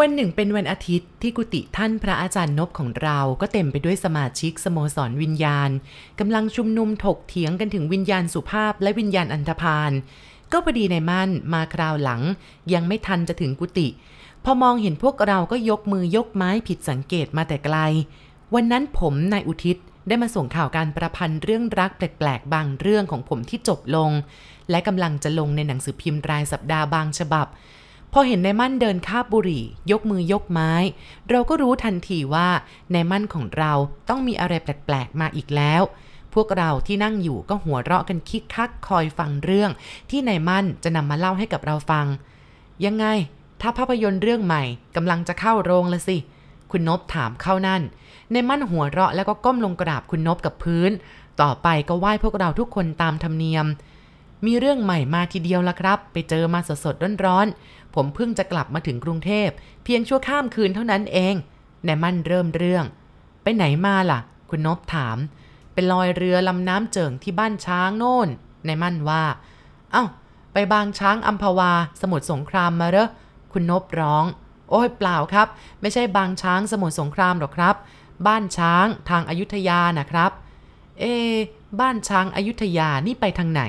วันหนึ่งเป็นวันอาทิตย์ที่กุฏิท่านพระอาจารย์นบของเราก็เต็มไปด้วยสมาชิกสโมสรวิญญาณกำลังชุมนุมถกเถียงกันถึงวิญญาณสุภาพและวิญญาณอันธพาลก็พอดีในมั่นมาคราวหลัง ยังไม่ทันจะถึงกุฏิพอมองเห็นพวกเราก็ยกมือยกไม้ผิดสังเกตมาแต่ไกล วันนั้นผมนายอุทิศได้มาส่งข่าวการประพันธ์เรื่องรักแปลกๆ บางเรื่องของผมที่จบลง และกำลังจะลงในหนังสือพิมพ์รายสัปดาห์บางฉบับ พอเห็นนายมั่นเดินคาบบุหรี่ ยกมือยกไม้ เราก็รู้ทันทีว่านายมั่นของเราต้องมีอะไรแปลกๆมาอีกแล้ว พวกเราที่นั่งอยู่ก็หัวเราะกันคิกคักคอยฟังเรื่อง ที่นายมั่นจะนำมาเล่าให้กับเราฟัง ยังไง ถ้าภาพยนตร์เรื่องใหม่กำลังจะเข้าโรงละสิ คุณนบถามเข้านั่นในมั่นหัวเราะแล้วก็ก้มลงกราบคุณนบกับพื้น ต่อไปก็ไหว้พวกเราทุกคนตามธรรมเนียม มีเรื่องใหม่มาทีเดียวละครับ ไปเจอมาสดๆร้อนๆผมเพิ่งจะกลับมาถึงกรุงเทพ เพียงชั่วข้ามคืนเท่านั้นเองในมั่นเริ่มเรื่อง ไปไหนมาล่ะ คุณนบถามเป็นลอยเรือลำน้ำเจิงที่บ้านช้างโน่นในมั่นว่าเอา้า ไปบางช้างอัมพวา สมุทรสงครามมาเหรอคุณนบร้อง โอ้ยเปล่าครับ ไม่ใช่บางช้างสมุทรสงครามหรอกครับ บ้านช้างทางอายุทยานะครับ เอ บ้านช้างอายุทยานี่ไปทางไหน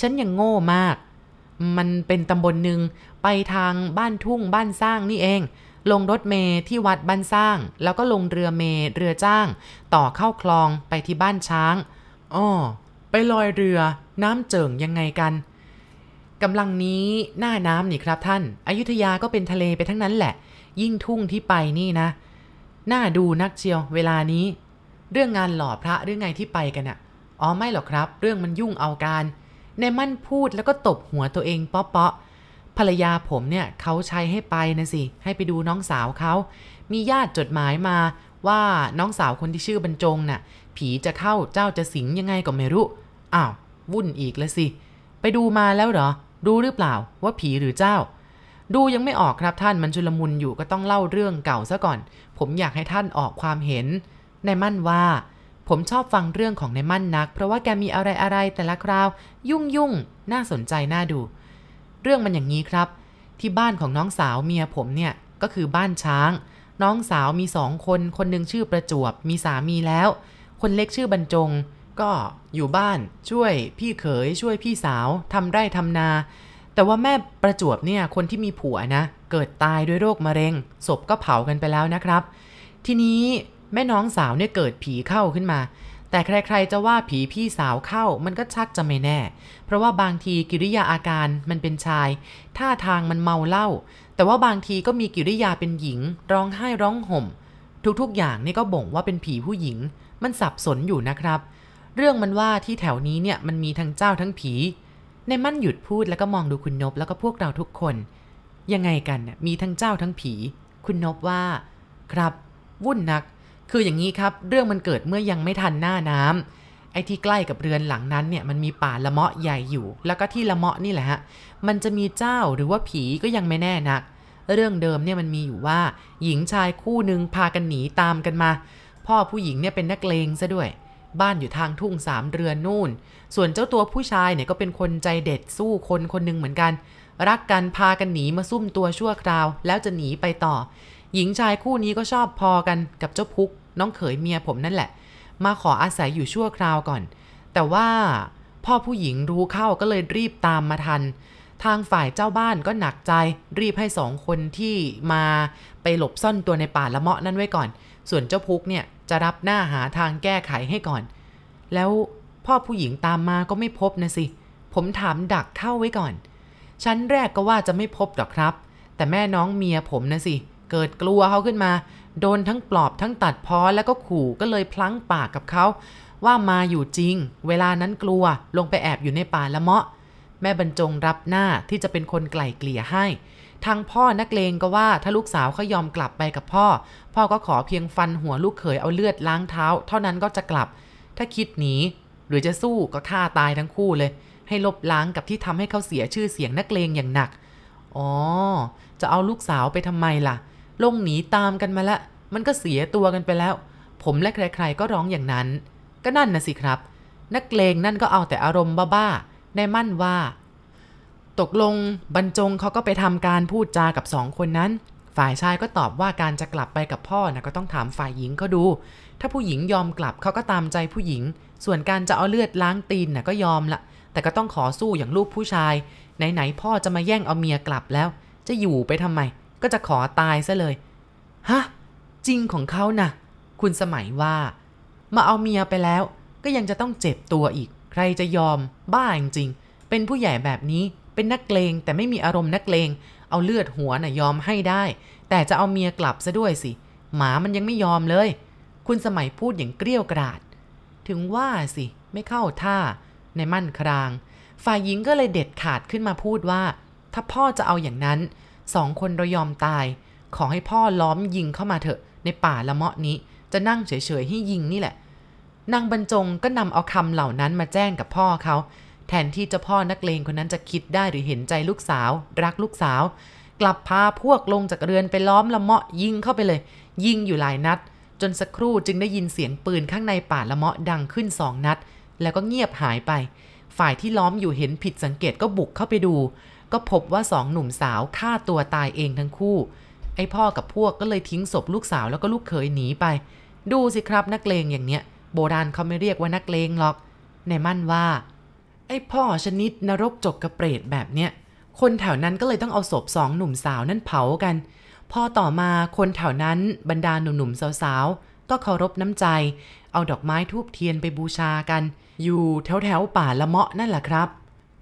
ฉันยังโง่มาก มันเป็นตำบลหนึ่งไปทางบ้านทุ่งบ้านสร้างนี่เอง ลงรถเมย์ที่วัดบ้านสร้าง แล้วก็ลงเรือเมย์เรือจ้าง ต่อเข้าคลองไปที่บ้านช้างอ้อไปลอยเรือน้ำเจิ่งยังไงกันกำลังนี้หน้าน้ำนี่ครับท่าน อยุธยาก็เป็นทะเลไปทั้งนั้นแหละ ยิ่งทุ่งที่ไปนี่นะ น่าดูนักเชียวเวลานี้ เรื่องงานหล่อพระเรื่องไงที่ไปกันอะอ๋อไม่หรอกครับ เรื่องมันยุ่งเอาการ ในมั่นพูดแล้วก็ตบหัวตัวเองเปาะๆภรรยาผมเนี่ยเขาใช้ให้ไปนะสิ ให้ไปดูน้องสาวเขา มีญาติจดหมายมาว่าน้องสาวคนที่ชื่อบรรจงน่ะ ผีจะเข้าเจ้าจะสิงยังไงก็ไม่รู้ อ้าว วุ่นอีกแล้วสิ ไปดูมาแล้วเหรอดูหรือเปล่าว่าผีหรือเจ้า ดูยังไม่ออกครับท่านมันชุลมุนอยู่ก็ต้องเล่าเรื่องเก่าซะก่อน ผมอยากให้ท่านออกความเห็น ในมั่นว่า ผมชอบฟังเรื่องของในมั่นนัก เพราะว่าแกมีอะไรอะไรแต่ละคราว ยุ่งยุ่งน่าสนใจน่าดู เรื่องมันอย่างนี้ครับ ที่บ้านของน้องสาวเมียผมเนี่ยก็คือบ้านช้าง น้องสาวมีสองคน คนหนึ่งชื่อประจวบ มีสามีแล้ว คนเล็กชื่อบรรจง ก็อยู่บ้านช่วยพี่เขยช่วยพี่สาวทำไร่ทำนา แต่ว่าแม่ประจวบเนี่ยคนที่มีผัวนะ เกิดตายด้วยโรคมะเร็งศพก็เผากันไปแล้วนะครับ ทีนี้ แม่น้องสาวเนี่ยเกิดผีเข้าขึ้นมา แต่ใครๆจะว่าผีพี่สาวเข้ามันก็ชักจะไม่แน่ เพราะว่าบางทีกิริยาอาการมันเป็นชาย ท่าทางมันเมาเหล้าแต่ว่าบางทีก็มีกิริยาเป็นหญิง ร้องไห้ร้องห่ม ทุกๆอย่างนี่ก็บ่งว่าเป็นผีผู้หญิง มันสับสนอยู่นะครับ เรื่องมันว่าที่แถวนี้เนี่ยมันมีทั้งเจ้าทั้งผีในมั่นหยุดพูดแล้วก็มองดูคุณนบแล้วก็พวกเราทุกคน ยังไงกันเนี่ยมีทั้งเจ้าทั้งผี คุณนบว่า ครับ วุ่นนัก คืออย่างนี้ครับ เรื่องมันเกิดเมื่อยังไม่ทันหน้าน้ำไอ้ที่ใกล้กับเรือนหลังนั้นเนี่ยมันมีป่าละเมาะใหญ่อยู่ แล้วก็ที่ละเมาะนี่แหละฮะ มันจะมีเจ้าหรือว่าผีก็ยังไม่แน่นัก เรื่องเดิมเนี่ยมันมีอยู่ว่า หญิงชายคู่หนึ่งพากันหนีตามกันมา พ่อผู้หญิงเนี่ยเป็นนักเลงซะด้วย บ้านอยู่ทางทุ่งสามเรือนนู่น ส่วนเจ้าตัวผู้ชายเนี่ยก็เป็นคนใจเด็ดสู้คนคนหนึ่งเหมือนกัน รักกันพากันหนีมาซุ่มตัวชั่วคราว แล้วจะหนีไปต่อ หญิงชายคู่นี้ก็ชอบพอกันกับเจ้าพุก น้องเขยเมียผมนั่นแหละ มาขออาศัยอยู่ชั่วคราวก่อน แต่ว่าพ่อผู้หญิงรู้เข้าก็เลยรีบตามมาทัน ทางฝ่ายเจ้าบ้านก็หนักใจ รีบให้สองคนที่มาไปหลบซ่อนตัวในป่าละเมาะนั่นไว้ก่อน ส่วนเจ้าพุกเนี่ยจะรับหน้าหาทางแก้ไขให้ก่อน แล้วพ่อผู้หญิงตามมาก็ไม่พบนะสิ ผมถามดักเข้าไว้ก่อน ชั้นแรกก็ว่าจะไม่พบหรอกครับ แต่แม่น้องเมียผมนะสิเเกิดกลัวเขาขึ้นมา โดนทั้งปลอบทั้งตัดพ้อแล้วก็ขู่ก็เลยพลั้งปากกับเขา ว่ามาอยู่จริง เวลานั้นกลัวลงไปแอบอยู่ในป่าละเมาะ แม่บรรจงรับหน้าที่จะเป็นคนไกล่เกลี่ยให้ทางพ่อนักเลงก็ว่าถ้าลูกสาวเขายอมกลับไปกับพ่อ พ่อก็ขอเพียงฟันหัวลูกเขยเอาเลือดล้างเท้า เท่านั้นก็จะกลับ ถ้าคิดหนีหรือจะสู้ก็ฆ่าตายทั้งคู่เลย ให้ลบล้างกับที่ทำให้เขาเสียชื่อเสียงนักเลงอย่างหนักอ๋อจะเอาลูกสาวไปทำไมล่ะ ลงหนีตามกันมาละ มันก็เสียตัวกันไปแล้ว ผมและใครๆก็ร้องอย่างนั้น ก็นั่นนะสิครับ นักเลงนั่นก็เอาแต่อารมณ์บ้าๆในมั่นว่า ตกลงบรรจงเขาก็ไปทำการพูดจากับสองคนนั้น ฝ่ายชายก็ตอบว่าการจะกลับไปกับพ่อนะก็ต้องถามฝ่ายหญิงเขาดู ถ้าผู้หญิงยอมกลับเขาก็ตามใจผู้หญิง ส่วนการจะเอาเลือดล้างตีนนะก็ยอมละแต่ก็ต้องขอสู้อย่างลูกผู้ชาย ไหนๆพ่อจะมาแย่งเอาเมียกลับแล้ว จะอยู่ไปทำไม ก็จะขอตายซะเลย ฮะ จริงของเขานะ่ะ คุณสมัยว่า มาเอาเมียไปแล้ว ก็ยังจะต้องเจ็บตัวอีก ใครจะยอม บ้าจริง เป็นผู้ใหญ่แบบนี้ เป็นนักเลงแต่ไม่มีอารมณ์นักเลง เอาเลือดหัวน่ะยอมให้ได้ แต่จะเอาเมียกลับซะด้วยสิ หมามันยังไม่ยอมเลย คุณสมัยพูดอย่างเกลี้ยวกราด ถึงว่าสิ ไม่เข้าท่า ในมั่นคราง ฝ่ายหญิงก็เลยเด็ดขาดขึ้นมาพูดว่า ถ้าพ่อจะเอาอย่างนั้น สองคนเรายอมตาย ขอให้พ่อล้อมยิงเข้ามาเถอะ ในป่าละเมาะนี้ จะนั่งเฉยๆให้ยิงนี่แหละ นางบรรจงก็นำเอาคำเหล่านั้นมาแจ้งกับพ่อเขาแทนที่เจ้าพ่อนักเลงคนนั้นจะคิดได้หรือเห็นใจลูกสาว รักลูกสาว กลับพาพวกลงจากเรือนไปล้อมละเมาะยิงเข้าไปเลย ยิงอยู่หลายนัด จนสักครู่จึงได้ยินเสียงปืนข้างในป่าละเมาะดังขึ้นสองนัด แล้วก็เงียบหายไป ฝ่ายที่ล้อมอยู่เห็นผิดสังเกตก็บุกเข้าไปดู ก็พบว่าสองหนุ่มสาวฆ่าตัวตายเองทั้งคู่ ไอ้พ่อกับพวกก็เลยทิ้งศพลูกสาวแล้วก็ลูกเขยหนีไป ดูสิครับนักเลงอย่างเนี้ย โบราณเขาไม่เรียกว่านักเลงหรอก ในมั่นว่า ไอ้พ่อชนิดนรกจกกระเปรตแบบเนี้ย คนแถวนั้นก็เลยต้องเอาศพสองหนุ่มสาวนั่นเผากัน พอต่อมาคนแถวนั้นบรรดาหนุ่มๆสาวๆ ก็เคารพน้ำใจ เอาดอกไม้ทูบเทียนไปบูชากัน อยู่แถวๆป่าละเมาะนั่นแหละครับ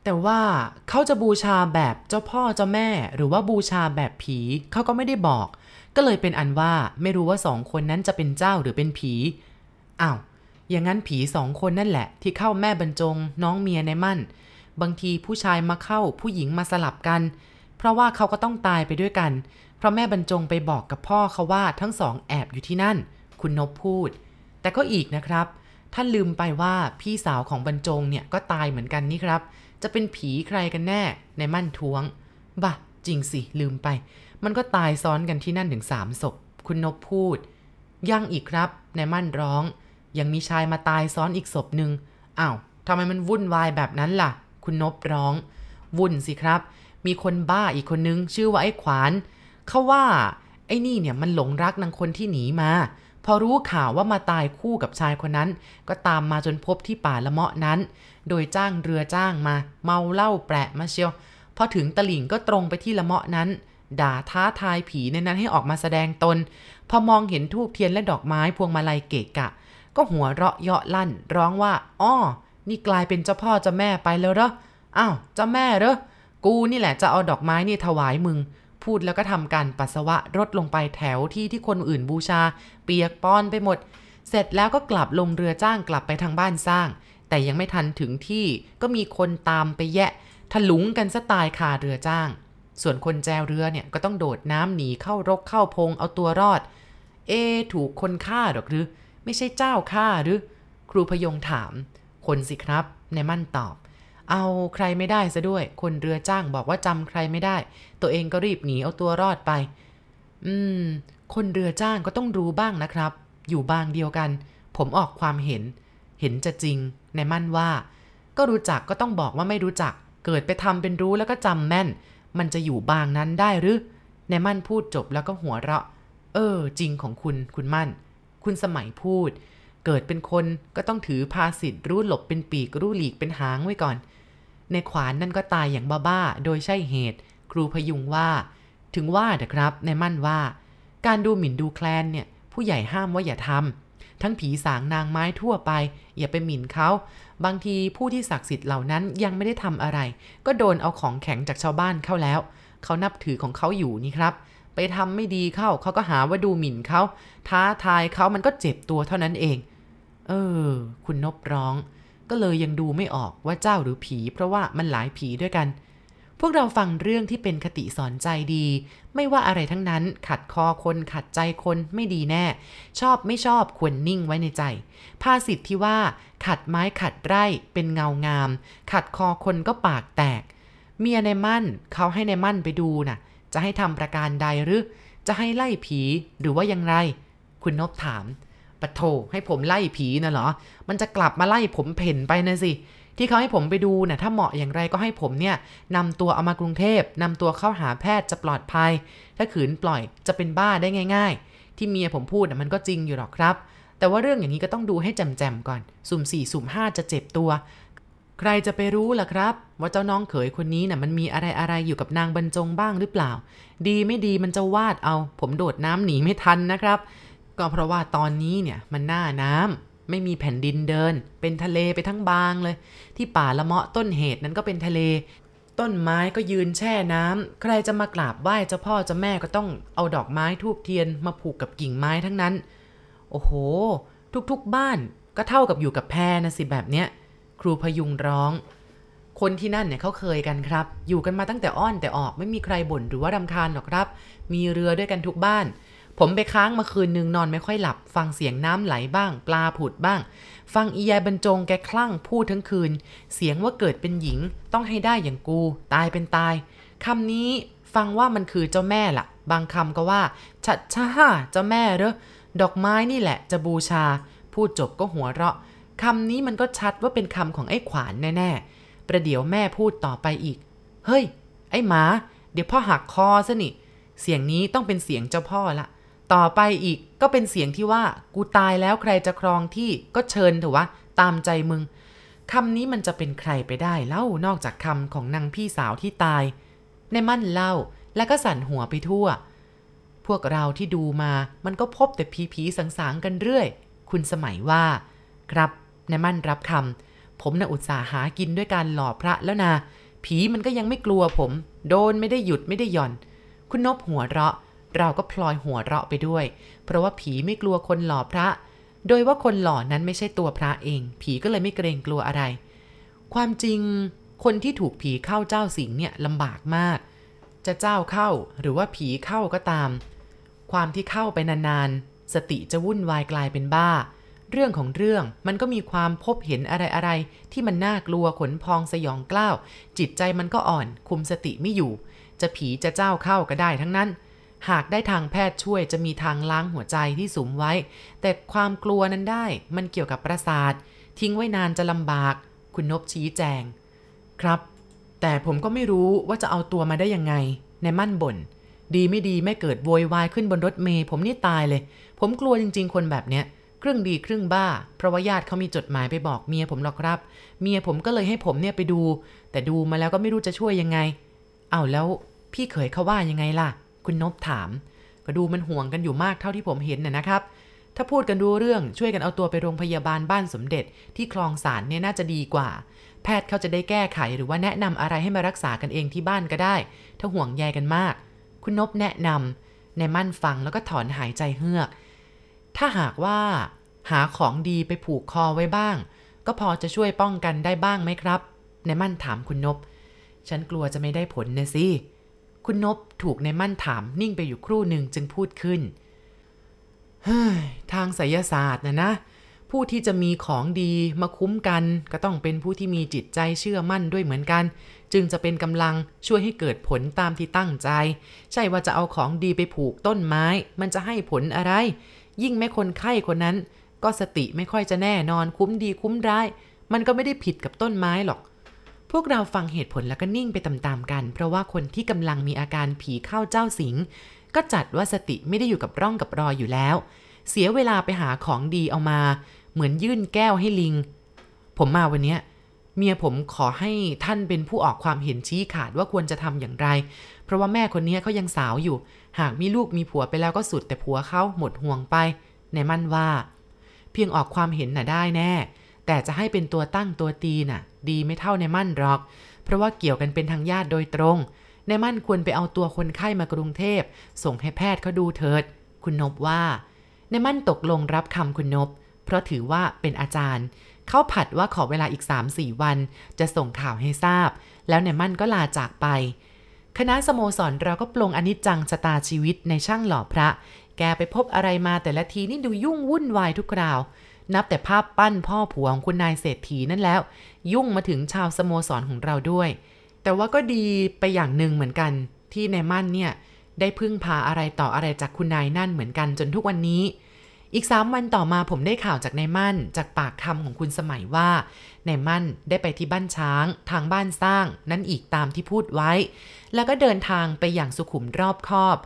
แต่ว่าเขาจะบูชาแบบเจ้าพ่อเจ้าแม่ หรือว่าบูชาแบบผีเขาก็ไม่ได้บอก ก็เลยเป็นอันว่าไม่รู้ว่าสองคนนั้นจะเป็นเจ้าหรือเป็นผีอ้าวอย่างนั้นผีสองคนนั่นแหละ ที่เข้าแม่บรรจง น้องเมียในมั่น บางทีผู้ชายมาเข้าผู้หญิงมาสลับกัน เพราะว่าเขาก็ต้องตายไปด้วยกัน เพราะแม่บรรจงไปบอกกับพ่อเขาว่าทั้งสองแอบอยู่ที่นั่น คุณนบพูด แต่ก็อีกนะครับ ท่านลืมไปว่าพี่สาวของบรรจงเนี่ยก็ตายเหมือนกันนี่ครับ จะเป็นผีใครกันแน่ในมั่นท้วง บะ จริงสิ ลืมไป มันก็ตายซ้อนกันที่นั่นถึงสามศพ คุณนบพูด ยังอีกครับ ในมั่นร้อง ยังมีชายมาตายซ้อนอีกศพหนึ่งอ้าวทำไมมันวุ่นวายแบบนั้นล่ะ คุณนบร้อง วุ่นสิครับ มีคนบ้าอีกคนนึง ชื่อว่าไอ้ขวาน เขาว่า ไอ้นี่เนี่ยมันหลงรักนางคนที่หนีมา พอรู้ข่าวว่ามาตายคู่กับชายคนนั้น ก็ตามมาจนพบที่ป่าละเมาะนั้น โดยจ้างเรือจ้างมา เมาเหล้าแปะมาเชียว พอถึงตลิ่งก็ตรงไปที่ละเมาะนั้น ด่าท้าทายผีในนั้นให้ออกมาแสดงตน พอมองเห็นทูบเทียนและดอกไม้พวงมาลัยเกะกะ ก็หัวเราะเยาะลั่น ร้องว่าอ้อนี่กลายเป็นเจ้าพ่อเจ้าแม่ไปแล้วเหรออ้าวเจ้าแม่เหรอกูนี่แหละจะเอาดอกไม้นี่ถวายมึง พูดแล้วก็ทำการปัสสาวะรดลงไปแถวที่ที่คนอื่นบูชา เปียกป้อนไปหมด เสร็จแล้วก็กลับลงเรือจ้างกลับไปทางบ้านสร้าง แต่ยังไม่ทันถึงที่ก็มีคนตามไปแยะถลุงกันซะตายคาเรือจ้าง ส่วนคนแจวเรือเนี่ยก็ต้องโดดน้ำหนีเข้ารกเข้าพงเอาตัวรอด เอ ถูกคนฆ่าหรอกหรือ ไม่ใช่เจ้าฆ่าหรือ ครูพยงถาม คนสิครับ ในมั่นตอบ เอาใครไม่ได้ซะด้วย คนเรือจ้างบอกว่าจำใครไม่ได้ ตัวเองก็รีบหนีเอาตัวรอดไป อืม คนเรือจ้างก็ต้องรู้บ้างนะครับ อยู่บางเดียวกัน ผมออกความเห็น เห็นจะจริง ในมั่นว่า ก็รู้จักก็ต้องบอกว่าไม่รู้จัก เกิดไปทำเป็นรู้แล้วก็จำแม่น มันจะอยู่บางนั้นได้หรือ ในมั่นพูดจบแล้วก็หัวเราะ เออ จริงของคุณ คุณมั่น คุณสมัยพูด เกิดเป็นคนก็ต้องถือภาสิทธิ์รู้หลบเป็นปีกรู้หลีกเป็นหางไว้ก่อน ในขวานนั่นก็ตายอย่างบ้าๆ โดยใช่เหตุ ครูพยุงว่า ถึงว่าเถอะครับในมั่นว่า การดูหมิ่นดูแคลนเนี่ย ผู้ใหญ่ห้ามว่าอย่าทำทั้งผีสางนางไม้ทั่วไป อย่าไปหมิ่นเขา บางทีผู้ที่ศักดิ์สิทธิ์เหล่านั้นยังไม่ได้ทำอะไร ก็โดนเอาของแข็งจากชาวบ้านเข้าแล้ว เขานับถือของเขาอยู่นี่ครับ ไปทำไม่ดีเข้าเขาก็หาว่าดูหมิ่นเขาท้าทายเขามันก็เจ็บตัวเท่านั้นเอง เออ คุณนบร้อง ก็เลยยังดูไม่ออกว่าเจ้าหรือผี เพราะว่ามันหลายผีด้วยกัน พวกเราฟังเรื่องที่เป็นคติสอนใจดี ไม่ว่าอะไรทั้งนั้น ขัดคอคนขัดใจคนไม่ดีแน่ ชอบไม่ชอบควรนิ่งไว้ในใจ ภาษิตที่ว่า ขัดไม้ขัดไร่เป็นเงางาม ขัดคอคนก็ปากแตก เมียในมั่นเขาให้ในมั่นไปดูน่ะ จะให้ทำประการใดหรือ จะให้ไล่ผีหรือว่ายังไร คุณนบถาม ปะโถให้ผมไล่ผีนะเหรอ มันจะกลับมาไล่ผมเพ่นไปนะสิ ที่เขาให้ผมไปดูนะ่ะถ้าเหมาะอย่างไรก็ให้ผมเนี่ยนำตัวเอามากรุงเทพนำตัวเข้าหาแพทย์จะปลอดภัย ถ้าขืนปล่อยจะเป็นบ้าได้ง่าย ๆ ที่เมียผมพูดนะมันก็จริงอยู่หรอกครับ แต่ว่าเรื่องอย่างนี้ก็ต้องดูให้แจ่มๆก่อน สุ่มสี่สุ่มห้าจะเจ็บตัวใครจะไปรู้ล่ะครับ ว่าเจ้าน้องเขยคนนี้นะ่ะมันมีอะไรอะไรอยู่กับนางบรรจงบ้างหรือเปล่า ดีไม่ดีมันจะวาดเอา ผมโดดน้ำหนีไม่ทันนะครับ ก็เพราะว่าตอนนี้เนี่ยมันหน้าน้ำไม่มีแผ่นดินเดิน เป็นทะเลไปทั้งบางเลย ที่ป่าละเมาะต้นเหตุนั้นก็เป็นทะเล ต้นไม้ก็ยืนแช่น้ำใครจะมากราบไหว้เจ้าพ่อเจ้าแม่ก็ต้องเอาดอกไม้ทูบเทียนมาผูกกับกิ่งไม้ทั้งนั้น โอ้โห ทุกๆบ้านก็เท่ากับอยู่กับแพนะสิแบบเนี้ย ครูพยุงร้อง คนที่นั่นเนี่ยเขาเคยกันครับ อยู่กันมาตั้งแต่อ้อนแต่ออกไม่มีใครบ่นหรือว่ารำคาญหรอกครับ มีเรือด้วยกันทุกบ้าน ผมไปค้างมาคืนนึงนอนไม่ค่อยหลับ ฟังเสียงน้ำไหลบ้าง ปลาผุดบ้าง ฟังอียายบรรจงแกคลั่งพูดทั้งคืน เสียงว่าเกิดเป็นหญิง ต้องให้ได้อย่างกู ตายเป็นตายคำนี้ฟังว่ามันคือเจ้าแม่ละ่ะ บางคำก็ว่าชัดช่าเจ้าแม่เรอดอกไม้นี่แหละจะบูชา พูดจบก็หัวเราะคำนี้มันก็ชัดว่าเป็นคำของไอ้ขวานแน่ๆ ประเดี๋ยวแม่พูดต่อไปอีก เฮ้ย ไอ้หมา เดี๋ยวพ่อหักคอซะนี่ เสียงนี้ต้องเป็นเสียงเจ้าพ่อละ ต่อไปอีกก็เป็นเสียงที่ว่ากูตายแล้วใครจะครองที่ก็เชิญเถอะวะ ตามใจมึงคำนี้มันจะเป็นใครไปได้เล่านอกจากคำของนางพี่สาวที่ตาย ในมั่นเล่าแล้วก็สั่นหัวไปทั่ว พวกเราที่ดูมามันก็พบแต่ผีผีสางๆกันเรื่อย คุณสมัยว่า ครับในมั่นรับคำผมน่ะอุตส่าห์หากินด้วยการหล่อพระแล้วนะผีมันก็ยังไม่กลัวผม โดนไม่ได้หยุดไม่ได้หย่อน คุณนบหัวเราะ เราก็พลอยหัวเราะไปด้วย เพราะว่าผีไม่กลัวคนหล่อพระ โดยว่าคนหล่อนั้นไม่ใช่ตัวพระเอง ผีก็เลยไม่เกรงกลัวอะไร ความจริงคนที่ถูกผีเข้าเจ้าสิงเนี่ยลำบากมาก จะเจ้าเข้าหรือว่าผีเข้าก็ตาม ความที่เข้าไปนานๆ สติจะวุ่นวายกลายเป็นบ้า เรื่องของเรื่องมันก็มีความพบเห็นอะไรๆ ที่มันน่ากลัวขนพองสยองกล้าว จิตใจมันก็อ่อนคุมสติไม่อยู่ จะผีจะเจ้าเข้าก็ได้ทั้งนั้น หากได้ทางแพทย์ช่วยจะมีทางล้างหัวใจที่สุมไว้ แต่ความกลัวนั้นได้มันเกี่ยวกับประสาท ทิ้งไว้นานจะลำบาก คุณนบชี้แจง ครับ แต่ผมก็ไม่รู้ว่าจะเอาตัวมาได้ยังไง ในมั่นบน่น ดีไม่ดีไม่เกิดโวยวายขึ้นบนรถเมย์ผมนี่ตายเลย ผมกลัวจริง ๆ คนแบบเนี้ยครึ่งดีครึ่งบ้า เพราะว่าญาติเขามีจดหมายไปบอกเมียผมหรอกครับ เมียผมก็เลยให้ผมเนี่ยไปดู แต่ดูมาแล้วก็ไม่รู้จะช่วยยังไง เอาแล้วพี่เขยเขาว่ายังไงล่ะ คุณนบถาม ก็ดูมันห่วงกันอยู่มากเท่าที่ผมเห็นน่ะนะครับ ถ้าพูดกันดูเรื่องช่วยกันเอาตัวไปโรงพยาบาลบ้านสมเด็จ ที่คลองสารเนี่ยน่าจะดีกว่า แพทย์เขาจะได้แก้ไขหรือว่าแนะนำอะไรให้มารักษากันเองที่บ้านก็ได้ ถ้าห่วงใยกันมาก คุณนบแนะนำในมั่นฟังแล้วก็ถอนหายใจเฮือก ถ้าหากว่า หาของดีไปผูกคอไว้บ้าง ก็พอจะช่วยป้องกันได้บ้างไหมครับในมั่นถามคุณนบ ฉันกลัวจะไม่ได้ผลนะสิ คุณนบถูกในมั่นถามนิ่งไปอยู่ครู่หนึ่งจึงพูดขึ้น เฮ้ย ทางไสยศาสตร์นะนะ ผู้ที่จะมีของดีมาคุ้มกัน ก็ต้องเป็นผู้ที่มีจิตใจเชื่อมั่นด้วยเหมือนกัน จึงจะเป็นกำลังช่วยให้เกิดผลตามที่ตั้งใจ ใช่ว่าจะเอาของดีไปผูกต้นไม้ มันจะให้ผลอะไร ยิ่งแม่คนไข้คนนั้น ก็สติไม่ค่อยจะแน่นอนคุ้มดีคุ้มร้าย มันก็ไม่ได้ผิดกับต้นไม้หรอก พวกเราฟังเหตุผลแล้วก็นิ่งไปตามๆกัน เพราะว่าคนที่กำลังมีอาการผีเข้าเจ้าสิง ก็จัดว่าสติไม่ได้อยู่กับร่องกับรอยอยู่แล้ว เสียเวลาไปหาของดีเอามา เหมือนยื่นแก้วให้ลิง ผมมาวันนี้เมียผมขอให้ท่านเป็นผู้ออกความเห็นชี้ขาดว่าควรจะทำอย่างไร เพราะว่าแม่คนนี้เขายังสาวอยู่ หากมีลูกมีผัวไปแล้วก็สุดแต่ผัวเขาหมดห่วงไปในมั่นว่า เพียงออกความเห็นน่ะได้แน่ แต่จะให้เป็นตัวตั้งตัวตีน่ะ ดีไม่เท่าในมั่นหรอก เพราะว่าเกี่ยวกันเป็นทางญาติโดยตรง ในมั่นควรไปเอาตัวคนไข้มากรุงเทพ ส่งให้แพทย์เขาดูเถิด คุณนบว่า ในมั่นตกลงรับคำคุณนบ เพราะถือว่าเป็นอาจารย์ เขาผัดว่าขอเวลาอีก 3-4 วัน จะส่งข่าวให้ทราบ แล้วในมั่นก็ลาจากไป คณะสโมสรเราก็ปลงอนิจจังชะตาชีวิตในช่างหล่อพระ แกไปพบอะไรมาแต่ละทีนี่ดูยุ่งวุ่นวายทุกคราว นับแต่ภาพปั้นพ่อผัวของคุณนายเศรษฐีนั่นแล้ว ยุ่งมาถึงชาวสโมสรของเราด้วย แต่ว่าก็ดีไปอย่างหนึ่งเหมือนกัน ที่ในมั่นเนี่ย ได้พึ่งพาอะไรต่ออะไรจากคุณนายนั่นเหมือนกันจนทุกวันนี้ อีกสามวันต่อมาผมได้ข่าวจากนายมั่น จากปากคำของคุณสมัยว่านายมั่นได้ไปที่บ้านช้าง ทางบ้านสร้าง นั่นอีกตามที่พูดไว้ แล้วก็เดินทางไปอย่างสุขุมรอบคอบ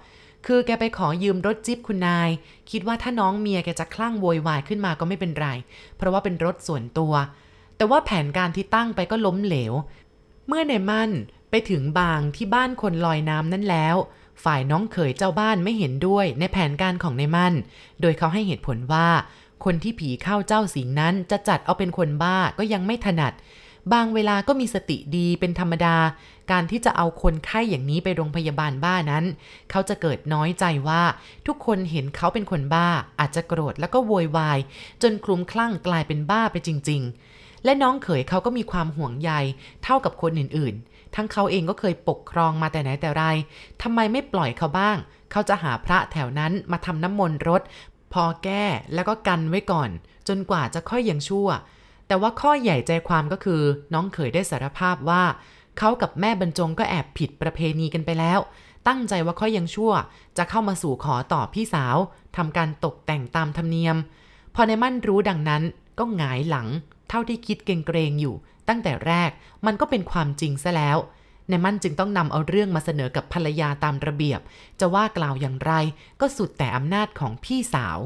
คือแกไปขอยืมรถจิ๊บคุณนาย คิดว่าถ้าน้องเมียแกจะคลั่งโวยวายขึ้นมาก็ไม่เป็นไร เพราะว่าเป็นรถส่วนตัว แต่ว่าแผนการที่ตั้งไปก็ล้มเหลว เมื่อในมั่นไปถึงบางที่บ้านคนลอยน้ำนั่นแล้ว ฝ่ายน้องเขยเจ้าบ้านไม่เห็นด้วยในแผนการของในมั่น โดยเขาให้เหตุผลว่า คนที่ผีเข้าเจ้าสิงนั้นจะจัดเอาเป็นคนบ้าก็ยังไม่ถนัด บางเวลาก็มีสติดีเป็นธรรมดา การที่จะเอาคนไข้อย่างนี้ไปโรงพยาบาลบ้านั้น เขาจะเกิดน้อยใจว่า ทุกคนเห็นเขาเป็นคนบ้า อาจจะโกรธแล้วก็โวยวาย จนคลุ้มคลั่งกลายเป็นบ้าไปจริง ๆ และน้องเขยเขาก็มีความห่วงใยเท่ากับคนอื่นๆ ทั้งเขาเองก็เคยปกครองมาแต่ไหนแต่ไรทำไมไม่ปล่อยเขาบ้าง เขาจะหาพระแถวนั้นมาทำน้ำมนต์รถพอแก้แล้วก็กันไว้ก่อน จนกว่าจะค่อยยังชั่ว แต่ว่าข้อใหญ่ใจความก็คือ น้องเขยได้สารภาพว่า เขากับแม่บรรจงก็แอบผิดประเพณีกันไปแล้ว ตั้งใจว่าค่อยยังชั่ว จะเข้ามาสู่ขอต่อพี่สาวทำการตกแต่งตามธรรมเนียม พอในมั่นรู้ดังนั้นก็หงายหลัง เท่าที่คิดเกรงๆอยู่ ตั้งแต่แรกมันก็เป็นความจริงซะแล้วในมั่นจึงต้องนำเอาเรื่องมาเสนอกับภรรยาตามระเบียบ จะว่ากล่าวอย่างไรก็สุดแต่อำนาจของพี่สาว